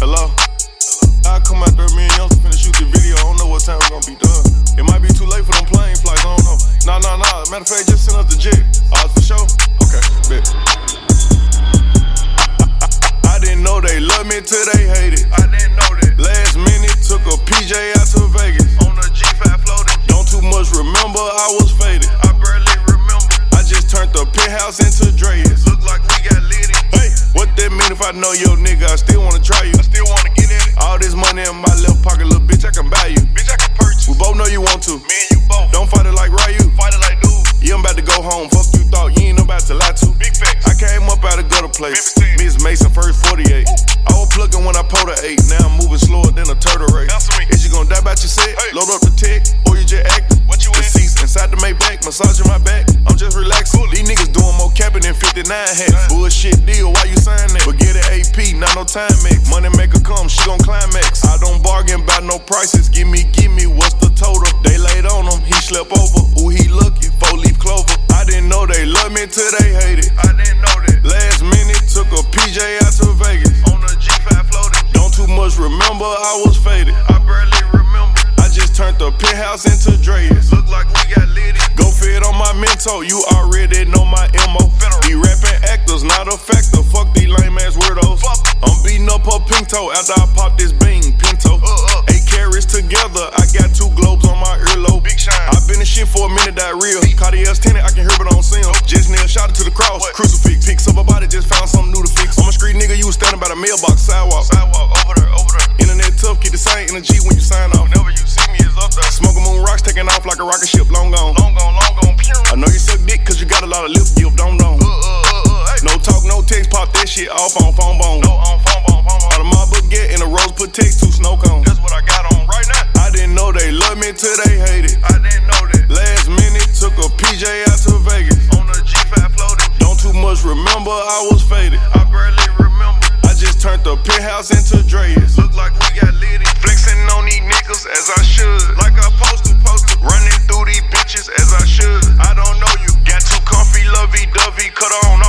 Hello? I come out there, me and Youngster finna shoot the video. I don't know what time we gonna be done. It might be too late for them plane flights, I don't know. Nah, nah, nah. Matter of fact, just send us the jet. Oh, for sure? Okay, bet. I, I, I didn't know they love me till they hate it. I didn't know that. Last minute, took a PJ out to Vegas. On the G5 floating. Don't too much remember, I was faded. I barely remember. I just turned the penthouse into Dre's. I know your nigga? I still wanna try you. I still wanna get at it. All this money in my left pocket, little bitch, I can buy you. Bitch, I can purchase. We both know you want to. Me and you both. Don't fight it like Ryu. Fight it like dude. Yeah, I'm about to go home. Fuck you thought. You ain't about to lie to. Big facts. I came up out of gutter place. Miss Mason, first 48. I was plugging when I pulled a 8. Now I'm moving slower than a turtle race. Is you gonna die about your set? Hey. Load up the tech, or you just act? What you the in? seats inside the Maybach, massaging my back. I'm just relaxing. These niggas doing more capping than 59 hats. Bullshit deal, why you sign that? Forget it, AP, not no time max. Money maker come, she gon' climax. I don't bargain about no prices. Give me, give me, what's the total? They laid on him, he slept over. Ooh, he lucky, four leaf clover. I didn't know they love me till they hate it. I didn't know that. Last minute, took a PJ out to Vegas. On the G5 floating. Don't too much remember, I was faded. I barely remember. I just turned the penthouse into Dre's. Look like we got litty. Go fit on my mentor, you already know my MO. Federal. These rapping actors, not a factor. Fuck these lame ass weirdos. Fuck. I'm beating up her pink toe after I pop this bean, pinto. Uh, uh. Eight carries together, I got two globes on my earlobe. Big shine. i been in shit for a minute, that real. Cartier's tinted, I can hear, but I don't see 'em. Just nail, shot it to the cross. What? Crucifix, pics of her body, just found something new to fix. I'm a street nigga, you was standing by the mailbox sidewalk. Sidewalk over there, over there. Internet tough, keep the same energy when you sign off. Whenever you see me, it's up there. Smoking moon rocks, taking off like a rocket ship, long gone. Long gone, long gone, pure. I know you suck dick cause you got a lot of lip shit off on phone bone. No, on phone bone, phone bone. Out of my baguette and a rose put text to snow cone. That's what I got on right now. I didn't know they love me till they hate it. I didn't know that. Last minute took a PJ out to Vegas. On a G5 floating. Don't too much remember, I was faded. I barely remember. I just turned the penthouse into Dre's. Look like we got litty. Flexing on these niggas as I should. Like I posted, posted. Running through these bitches as I should. I don't know you. Got too comfy, lovey dovey, cut on